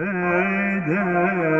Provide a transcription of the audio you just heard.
Eden